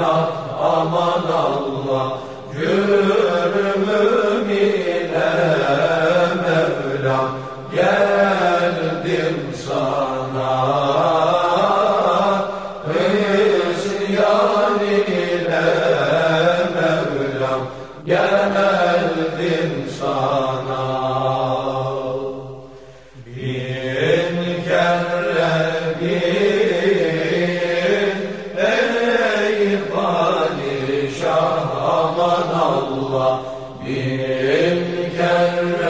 günah aman Allah Cürmüm ile Mevlam geldim sana. Hüsyan ile Mevlam geldim Allah Bin kere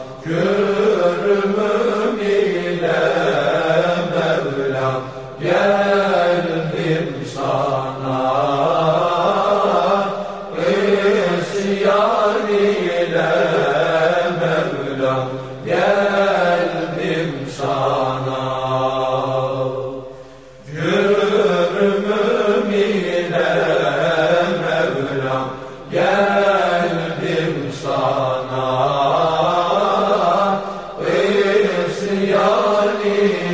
Mevlam geldim sana. Cürmüm ile Mevlam geldim sana. İsyan ile